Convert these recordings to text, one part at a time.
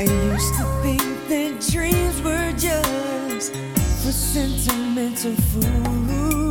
I used to think that dreams were just for sentimental fools.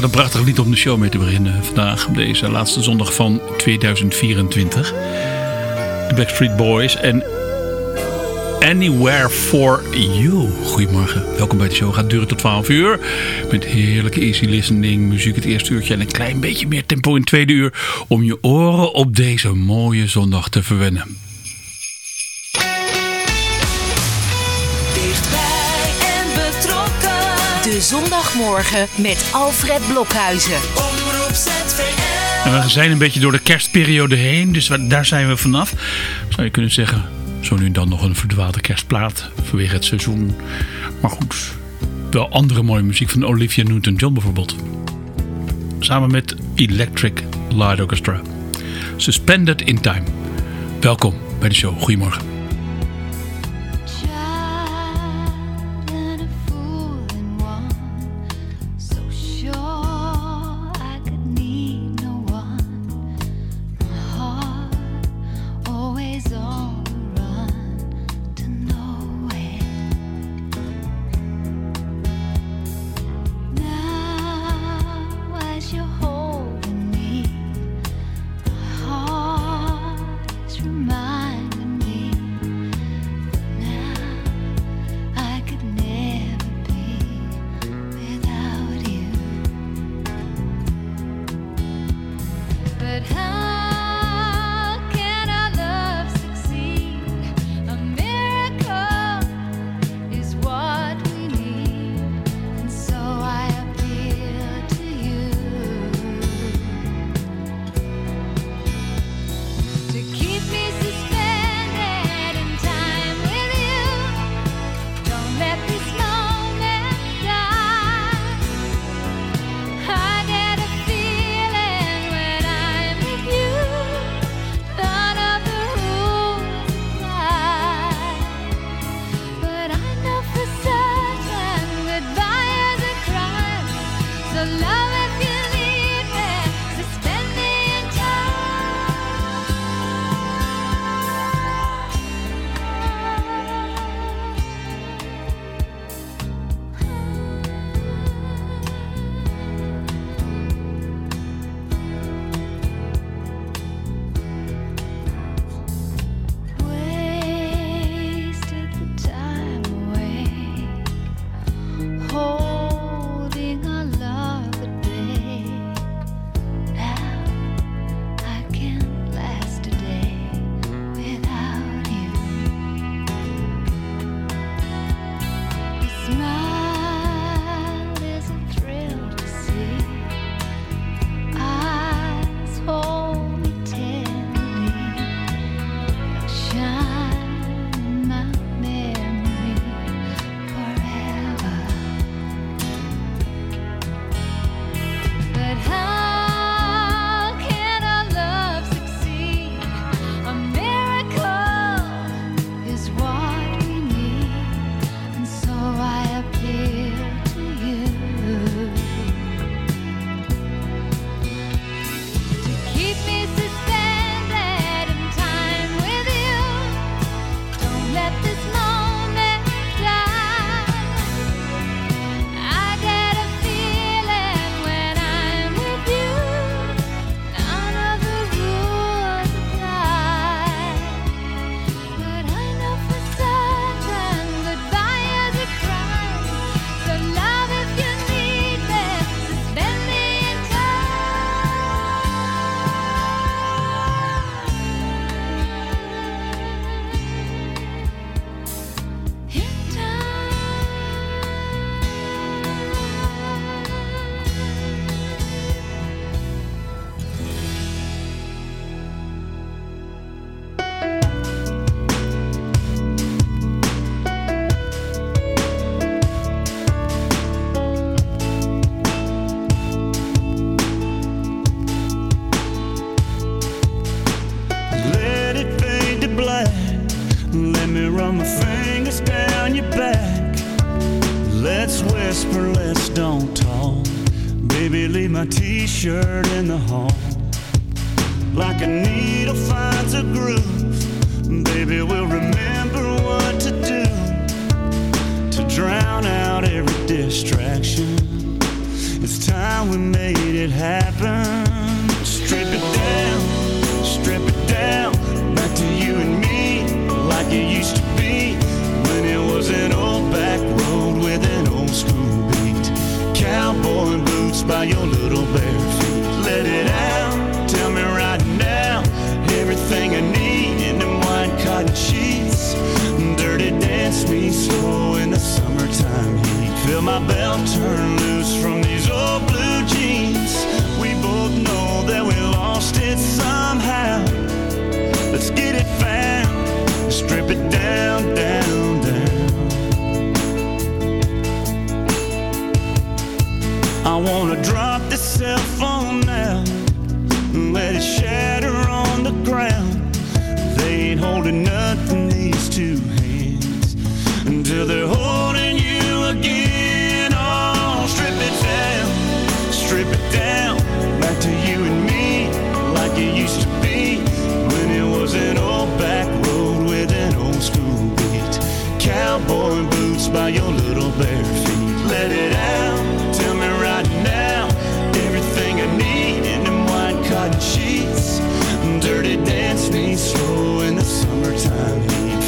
Wat een prachtig lied om de show mee te beginnen vandaag, deze laatste zondag van 2024. De Backstreet Boys en Anywhere for You. Goedemorgen, welkom bij de show. Gaat duren tot 12 uur. Met heerlijke easy listening, muziek het eerste uurtje en een klein beetje meer tempo in het tweede uur. Om je oren op deze mooie zondag te verwennen. Zondagmorgen met Alfred Blokhuizen. we zijn een beetje door de kerstperiode heen, dus daar zijn we vanaf. Zou je kunnen zeggen, zo nu en dan nog een verdwaalde kerstplaat vanwege het seizoen. Maar goed, wel andere mooie muziek van Olivia Newton-John bijvoorbeeld. Samen met Electric Light Orchestra. Suspended in Time. Welkom bij de show. Goedemorgen. T-shirt in the hall. Like a needle finds a groove. Baby, we'll remember what to do to drown out every distraction. It's time we made it happen. Strip it down, strip it down, back to you and me, like it used to be when it was an old back road with an old school beat. Cowboy boots by your little bare feet. Let it out, tell me right now, everything I need in them white cotton sheets. Dirty dance me slow in the summertime heat. Feel my belt turn loose from these old blue jeans. We both know that we lost it somehow. Let's get it found, strip it down, down. I wanna drop this cell phone now and let it shatter on the ground. They ain't holding nothing, these two hands, until they're holding you again. Oh, strip it down, strip it down, back to you and me, like it used to be when it was an old back road with an old school beat. Cowboy boots by your little bare feet. Let it out,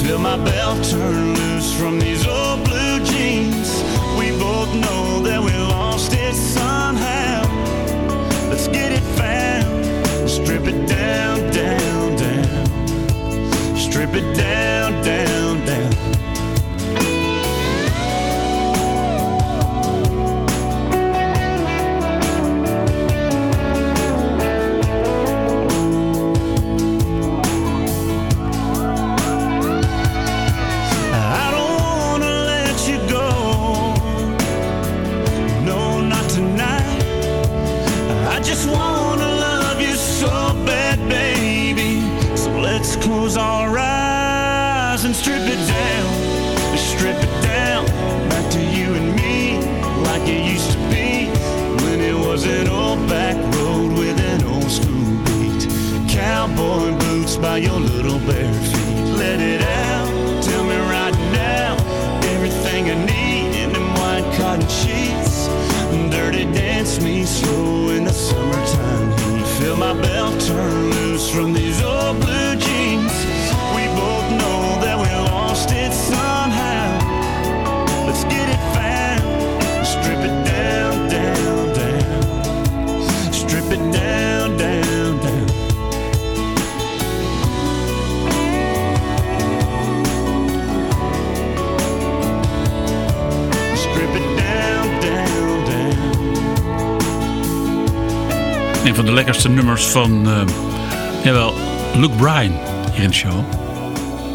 Feel my belt turn loose from these old blue jeans. We both know that we lost it somehow. Let's get it found, strip it down, down, down. Strip it down, van, eh, jawel, Luke Bryan hier in de show.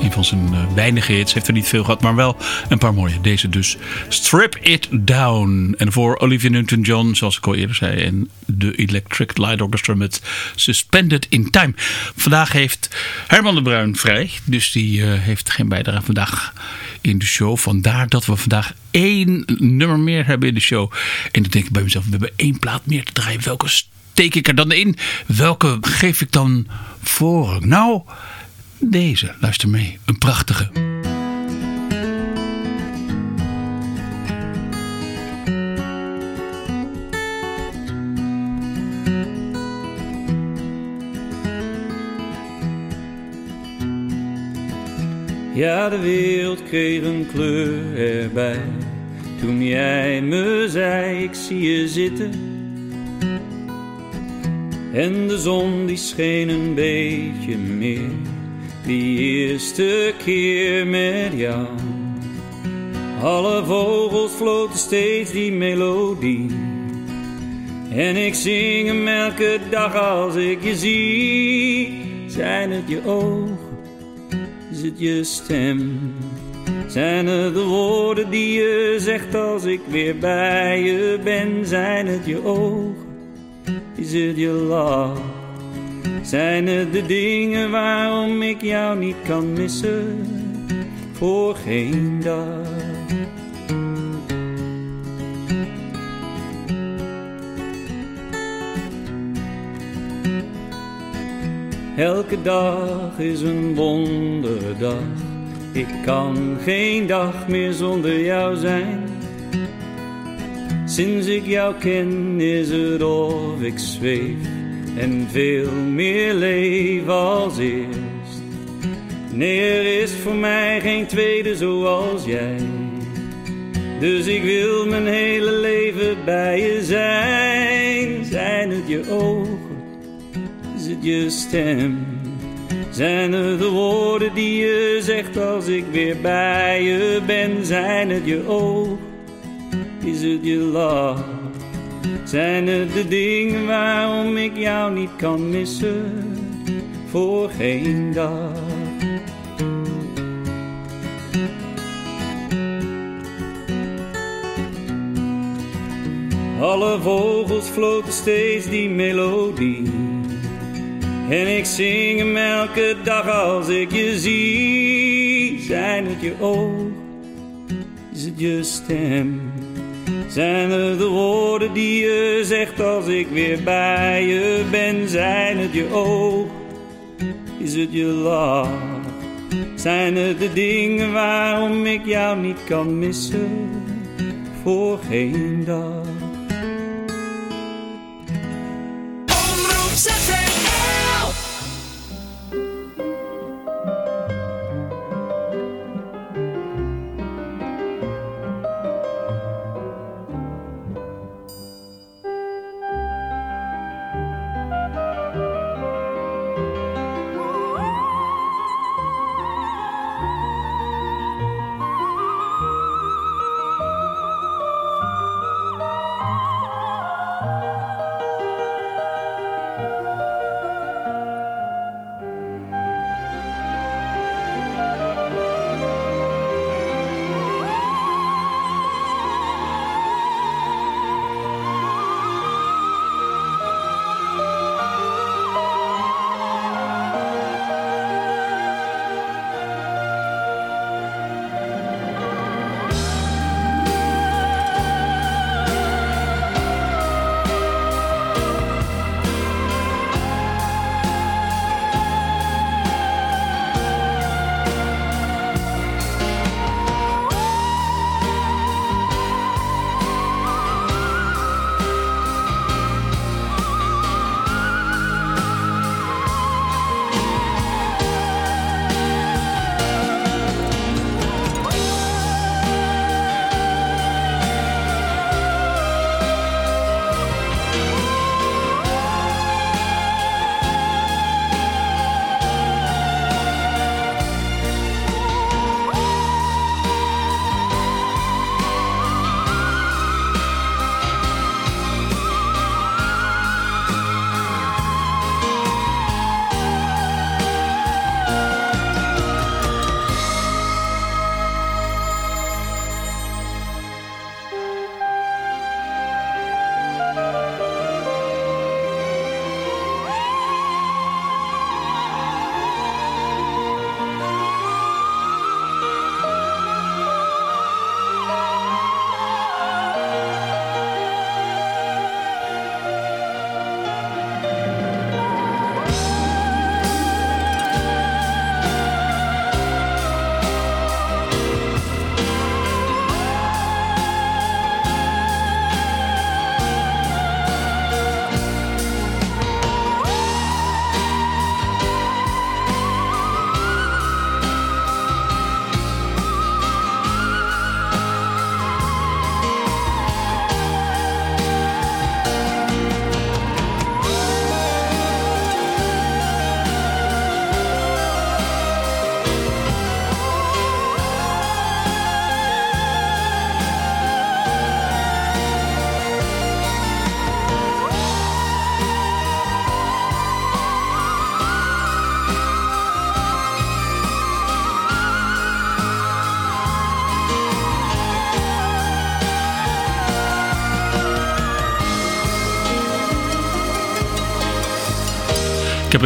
Een van zijn eh, weinige hits. Heeft er niet veel gehad, maar wel een paar mooie. Deze dus. Strip It Down. En voor Olivia Newton-John, zoals ik al eerder zei. En de Electric Light Orchestra met Suspended in Time. Vandaag heeft Herman de Bruin vrij. Dus die eh, heeft geen bijdrage vandaag in de show. Vandaar dat we vandaag één nummer meer hebben in de show. En dan denk ik bij mezelf, we hebben één plaat meer te draaien. Welke steek ik er dan in? Welke geef ik dan voor? Nou, deze. Luister mee. Een prachtige. Ja, de wereld kreeg een kleur erbij. Toen jij me zei, ik zie je zitten. En de zon die scheen een beetje meer. Die eerste keer met jou. Alle vogels floten steeds die melodie. En ik zing hem elke dag als ik je zie. Zijn het je ogen? Is het je stem? Zijn het de woorden die je zegt als ik weer bij je ben? Zijn het je ogen? is het je lach? Zijn het de dingen waarom ik jou niet kan missen voor geen dag? Elke dag is een wonderdag. Ik kan geen dag meer zonder jou zijn Sinds ik jou ken is het of ik zweef en veel meer leef als eerst. Nee, er is voor mij geen tweede zoals jij. Dus ik wil mijn hele leven bij je zijn. Zijn het je ogen? Is het je stem? Zijn het de woorden die je zegt als ik weer bij je ben? Zijn het je ogen? Is het je lach? Zijn het de dingen waarom ik jou niet kan missen? Voor geen dag. Alle vogels floten steeds die melodie. En ik zing hem elke dag als ik je zie. Zijn het je ogen? Is het je stem? Zijn het de woorden die je zegt als ik weer bij je ben? Zijn het je ogen? Is het je lach? Zijn het de dingen waarom ik jou niet kan missen? Voor geen dag.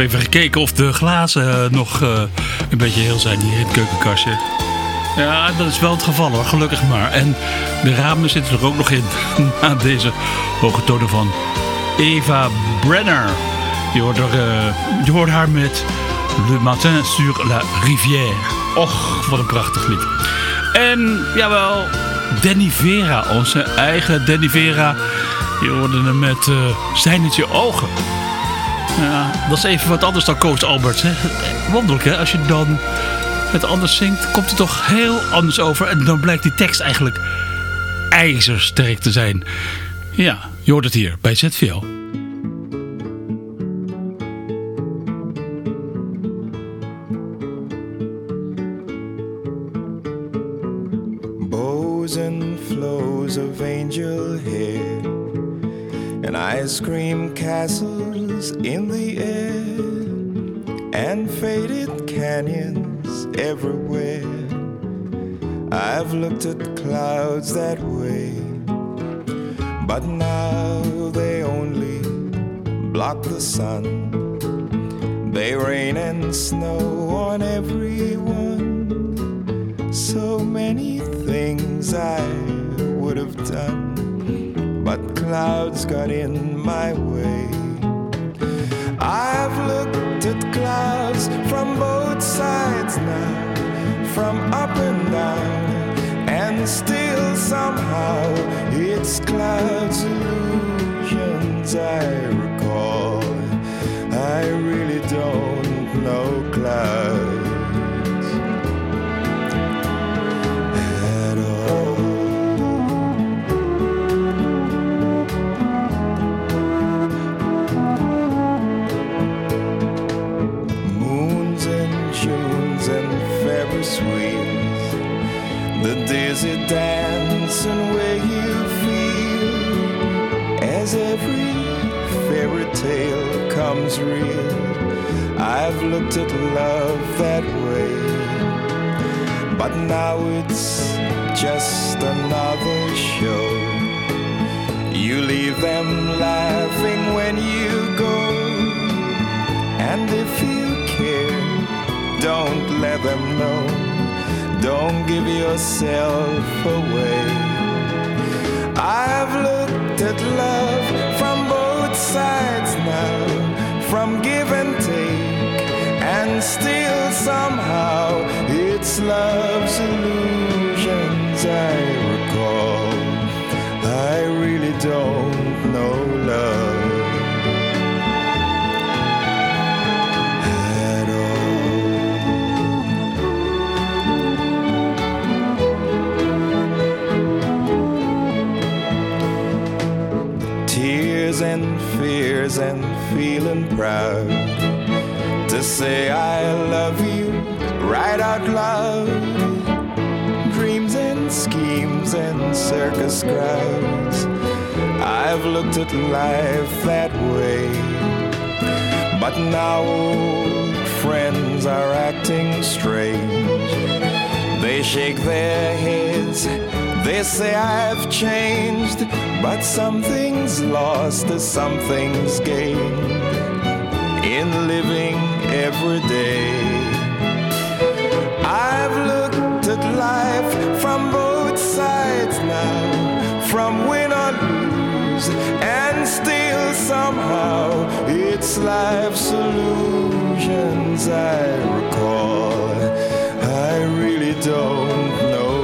Even gekeken of de glazen eh, nog uh, een beetje heel zijn hier in het keukenkastje. Ja, dat is wel het geval hoor, gelukkig maar. En de ramen zitten er ook nog in. Na deze hoge tonen van Eva Brenner. Je hoort, er, uh, je hoort haar met Le Matin sur la Rivière. Och, wat een prachtig lied. En jawel, Danny Vera, onze eigen Danny Vera. Je hoorde hem met uh, Zijnetje Ogen. Ja, dat is even wat anders dan Koos Alberts. Hè? Wonderlijk hè, als je dan het anders zingt, komt het toch heel anders over. En dan blijkt die tekst eigenlijk ijzersterk te zijn. Ja, je hoort het hier bij ZVL. Bows and flows of angel hair And ice cream castles in the air And faded canyons everywhere I've looked at clouds that way but now they only block the sun. They rain and snow on everyone. So many things I would have done, but clouds got in my way. I've looked at clouds from both sides now, from up and down and still somehow it's clouds illusions I recall. I really don't know clouds I've looked at love that way, but now it's just another show. You leave them laughing when you go, and if you care, don't let them know. Don't give yourself away. I've looked at love from both sides now, from give and take, and still somehow it's love's illusions I recall. I really don't know looked at life that way, but now old friends are acting strange. They shake their heads, they say I've changed, but something's lost something's gained in living every day. I've looked at life from lose, and still somehow it's life's illusions I recall. I really don't know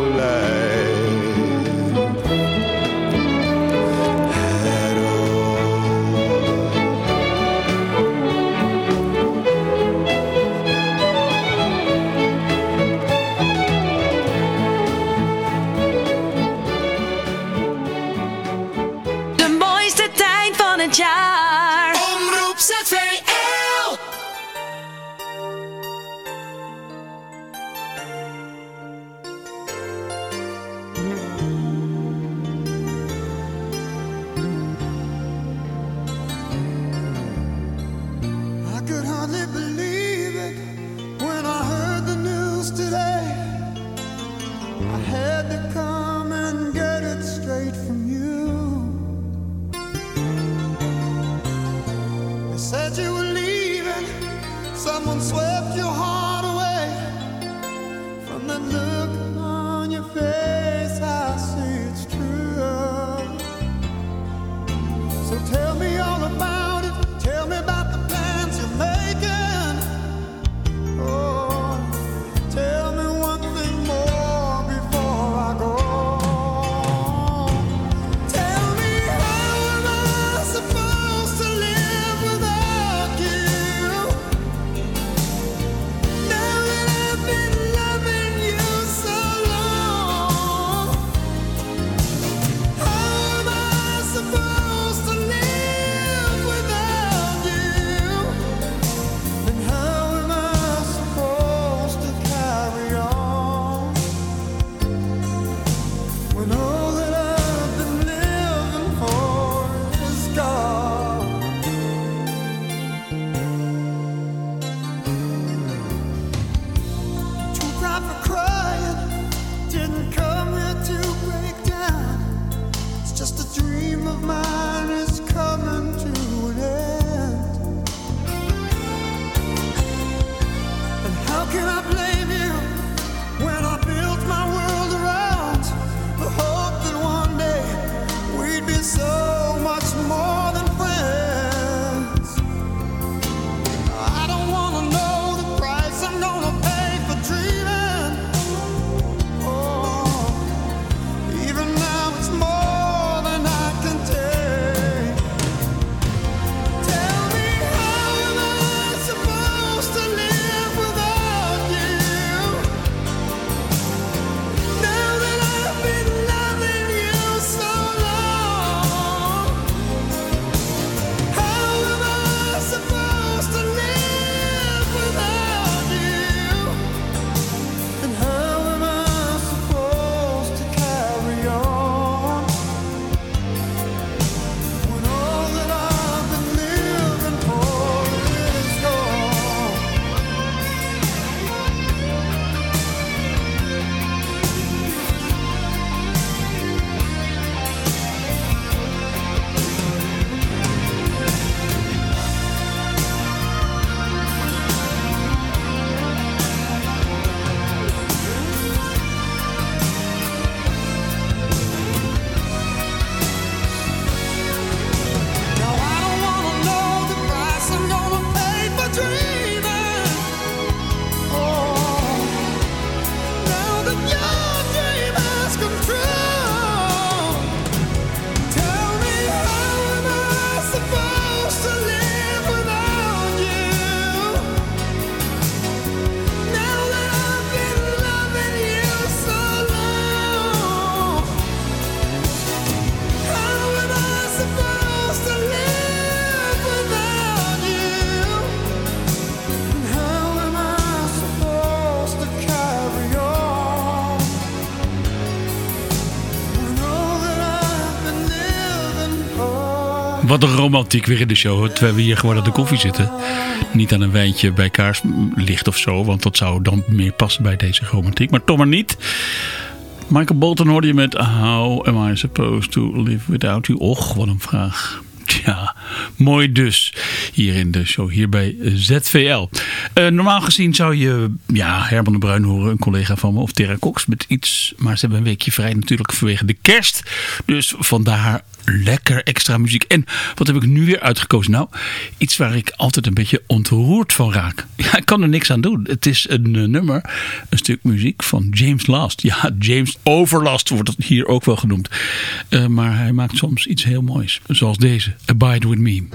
Wat een romantiek weer in de show. Terwijl we hier gewoon aan de koffie zitten. Niet aan een wijntje bij kaarslicht of zo. Want dat zou dan meer passen bij deze romantiek. Maar toch maar niet. Michael Bolton hoorde je met How am I supposed to live without you? Och, wat een vraag. Tja, mooi dus. Hier in de show, hier bij ZVL. Uh, normaal gezien zou je ja, Herman de Bruin horen, een collega van me, of Terra Cox met iets. Maar ze hebben een weekje vrij natuurlijk vanwege de kerst. Dus vandaar lekker extra muziek. En wat heb ik nu weer uitgekozen? Nou, iets waar ik altijd een beetje ontroerd van raak. Ja, ik kan er niks aan doen. Het is een uh, nummer, een stuk muziek van James Last. Ja, James Overlast wordt hier ook wel genoemd. Uh, maar hij maakt soms iets heel moois. Zoals deze, Abide With Me.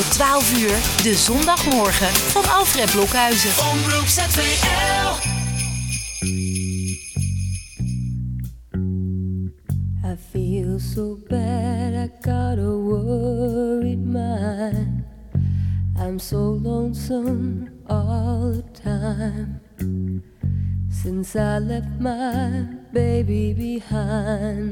Tot 12 uur, de zondagmorgen van Alfred Blokhuizen. Omroep ZVL. I feel so bad, I got a worried mind. I'm so lonesome all the time. Since I left my baby behind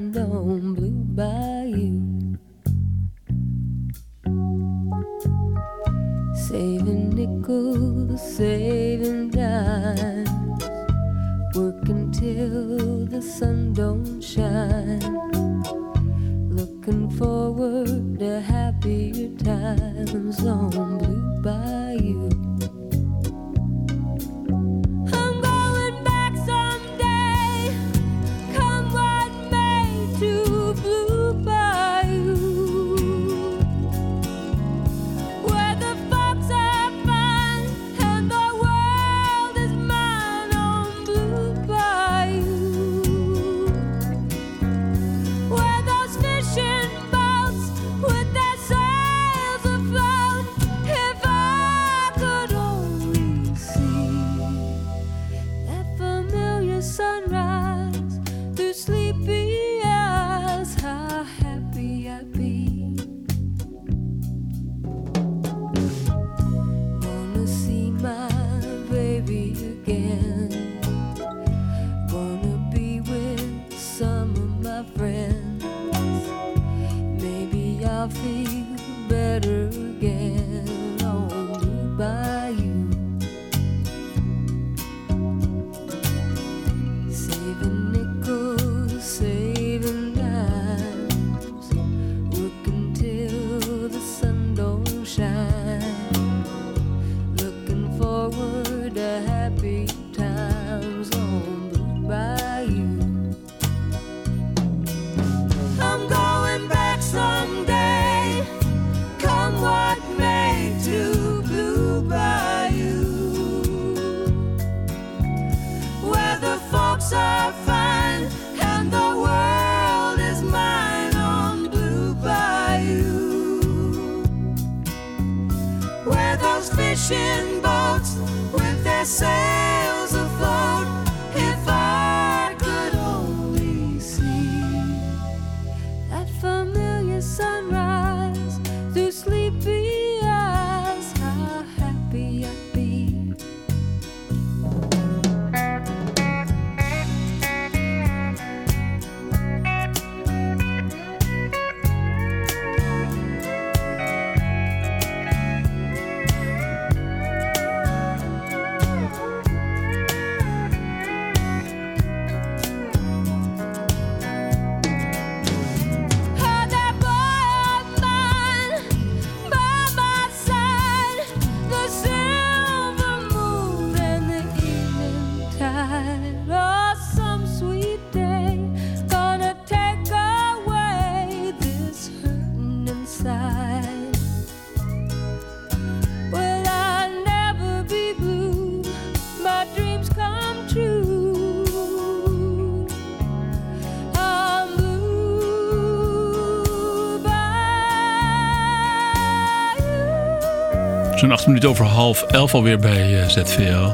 Zo'n acht minuten over half elf alweer bij eh, ZVL.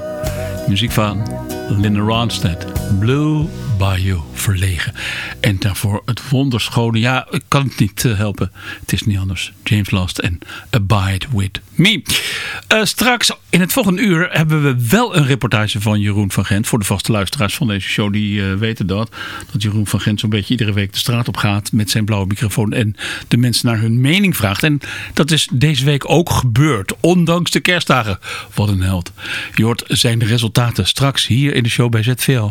Muziek van Linda Ronstadt. Blue Verlegen. En daarvoor het wonderschone, ja, ik kan het niet eh, helpen. Het is niet anders. James Last en Abide With Me. Eh, straks in het volgende uur hebben we wel een reportage van Jeroen van Gent. Voor de vaste luisteraars van deze show, die eh, weten dat. Dat Jeroen van Gent zo'n beetje iedere week de straat op gaat met zijn blauwe microfoon. En de mensen naar hun mening vraagt. En dat is deze week ook gebeurd. Ondanks de kerstdagen. Wat een held. Je hoort zijn resultaten straks hier in de show bij ZVL.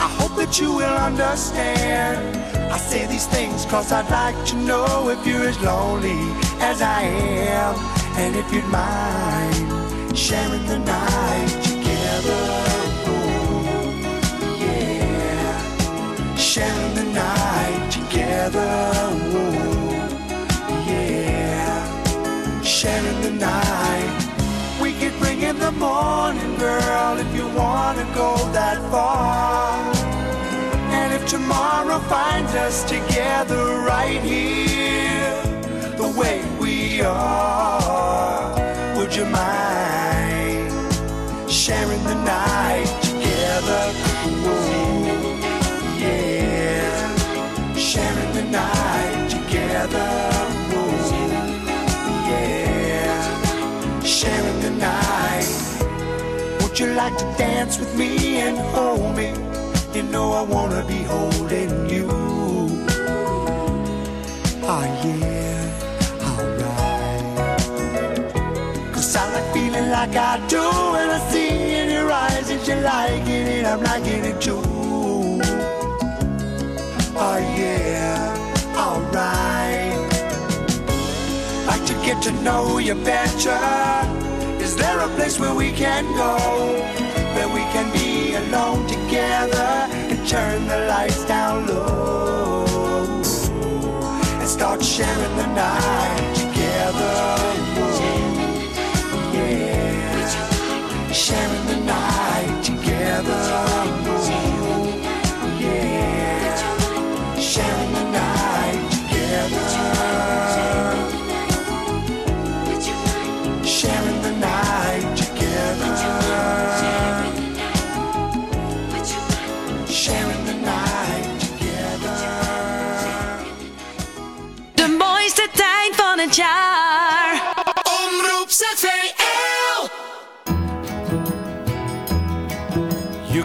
I hope that you will understand. I say these things cause I'd like to know if you're as lonely as I am. And if you'd mind sharing the night together. Oh, yeah. Sharing the night together. Oh, yeah. Sharing the night. In the morning, girl, if you wanna go that far. And if tomorrow finds us together right here, the way we are, would you mind sharing the night together? Oh, yeah, sharing the night together. Oh, yeah sharing the night. You like to dance with me and hold me? You know I wanna be holding you. Oh yeah, alright. Cause I like feeling like I do when I see in your eyes that you're liking it, I'm liking it too. Oh yeah, alright like to get to know you better there a place where we can go? Where we can be alone together and turn the lights down low and start sharing the night together. Yeah, sharing the night together.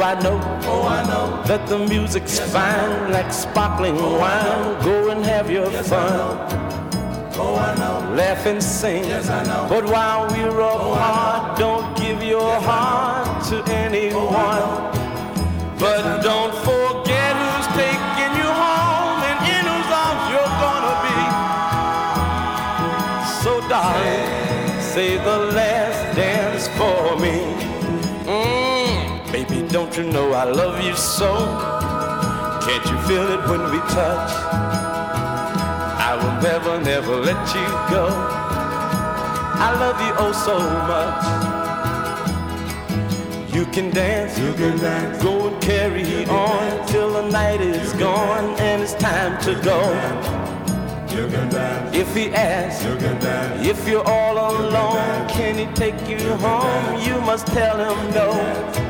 Oh, I know, oh, I know that the music's fine, like sparkling wine. Go and have your fun. Oh, I know. Laugh and sing. Yes, I know. But while we're apart, don't give your heart to anyone. But don't forget who's taking you home and in whose arms you're gonna be. So, darling, say the last dance for me. Baby, don't you know I love you so? Can't you feel it when we touch? I will never, never let you go. I love you oh so much. You can dance, you can dance. Go and carry on till the night is gone and it's time to go. You can dance. If he asks, you can dance. If you're all alone, can he take you home? You must tell him no.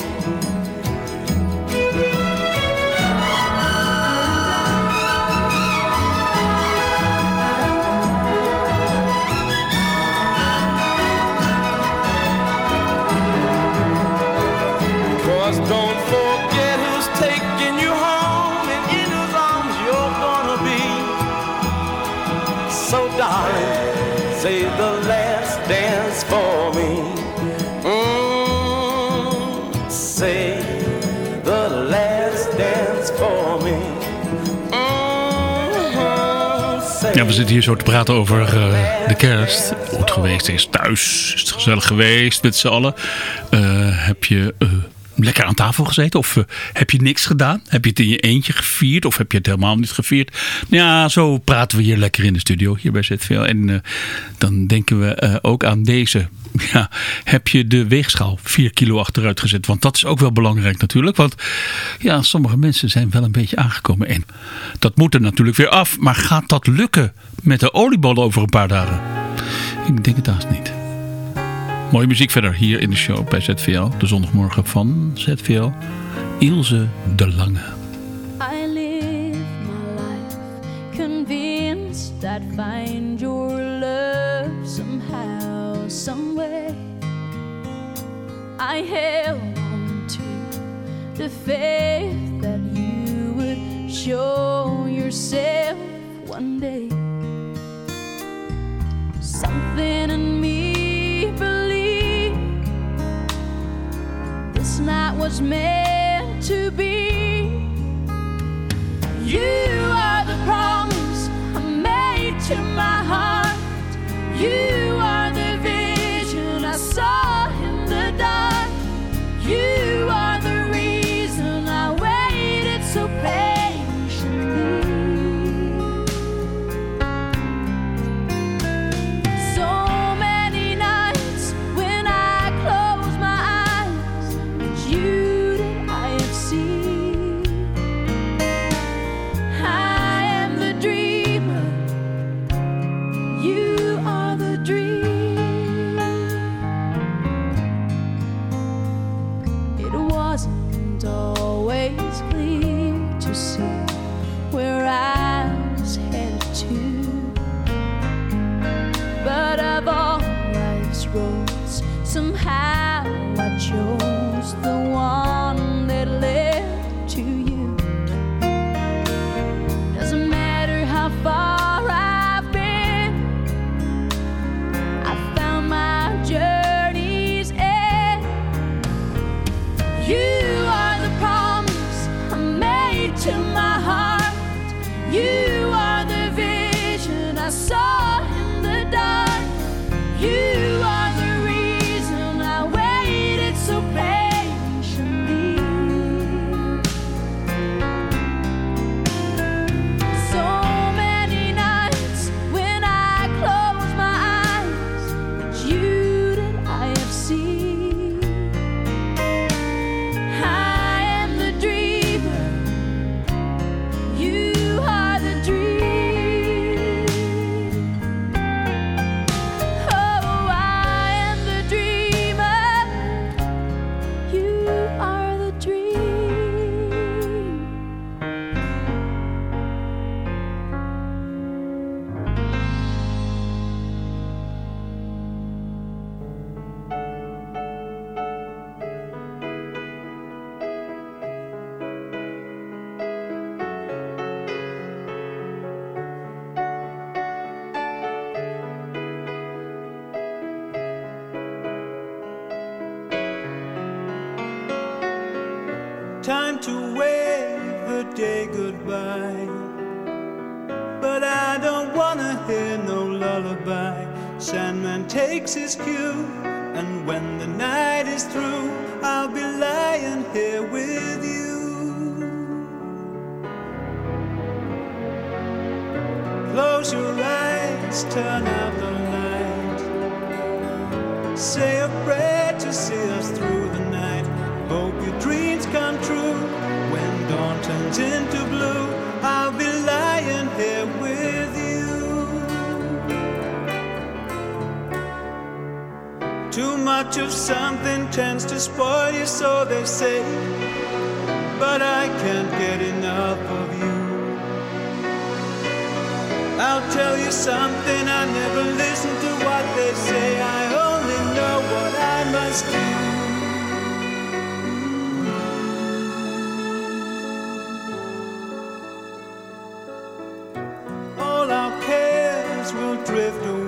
We zitten hier zo te praten over eh, de kerst. Hoe het geweest is thuis. Is het gezellig geweest met z'n allen? Eh, heb je eh, lekker aan tafel gezeten? Of eh, heb je niks gedaan? Heb je het in je eentje gevierd? Of heb je het helemaal niet gevierd? Nou Ja, zo praten we hier lekker in de studio. Hier bij ZVL. En eh, dan denken we eh, ook aan deze. Ja, heb je de weegschaal 4 kilo achteruit gezet? Want dat is ook wel belangrijk natuurlijk. Want ja, sommige mensen zijn wel een beetje aangekomen. En dat moet er natuurlijk weer af. Maar gaat dat lukken met de oliebollen over een paar dagen? Ik denk het haast niet. Mooie muziek verder hier in de show bij ZVL. De zondagmorgen van ZVL. Ilse de Lange. I live my life convinced I'd find your love somehow, someway. I held on to the faith that you would show yourself one day. Something was meant to be. You are the promise I made to my heart. You drift away.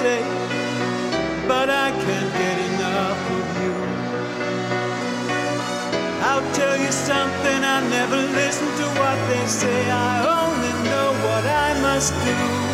Say. But I can't get enough of you. I'll tell you something, I never listen to what they say. I only know what I must do.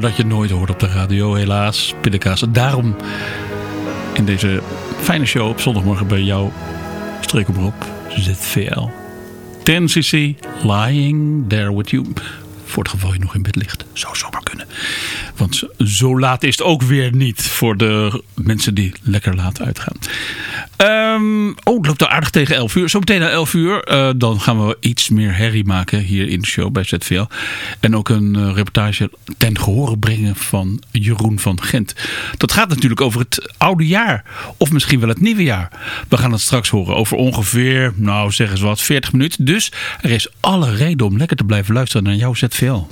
Dat je nooit hoort op de radio, helaas. Pindakaas. Daarom in deze fijne show op zondagmorgen bij jou. Streek hem op. ZVL. 10cc, Lying There With You. Voor het geval je nog in bed ligt. Zou zomaar kunnen. Want zo laat is het ook weer niet voor de mensen die lekker laat uitgaan. Ehm, oh, het loopt al aardig tegen 11 uur. Zometeen na 11 uur. eh, dan gaan we iets meer herrie maken hier in de show bij ZVL. En ook een eh, reportage ten gehore brengen van Jeroen van Gent. Dat gaat natuurlijk over het oude jaar. Of misschien wel het nieuwe jaar. We gaan het straks horen over ongeveer, nou zeg eens wat, 40 minuten. Dus er is alle reden om lekker te blijven luisteren naar jouw ZVL.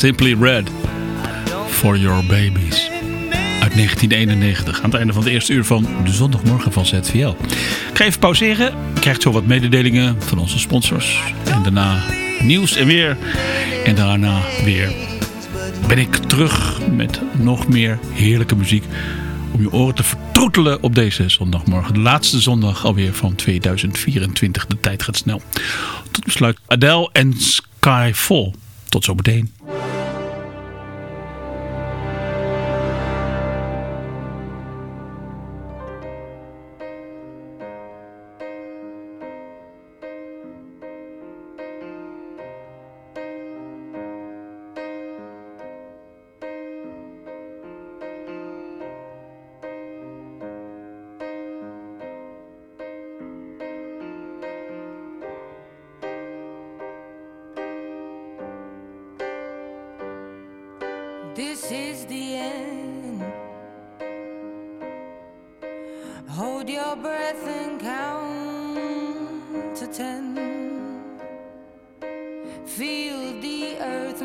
Simply Red. For Your Babies. Uit 1991. Aan het einde van het eerste uur van de zondagmorgen van ZVL. Ik ga even pauzeren. Ik krijg zo wat mededelingen van onze sponsors. En daarna nieuws en weer. En daarna weer ben ik terug met nog meer heerlijke muziek. Om je oren te vertroetelen op deze zondagmorgen. De laatste zondag alweer van 2024. De tijd gaat snel. Tot besluit Adele en Skyfall. Tot zometeen. feel the earth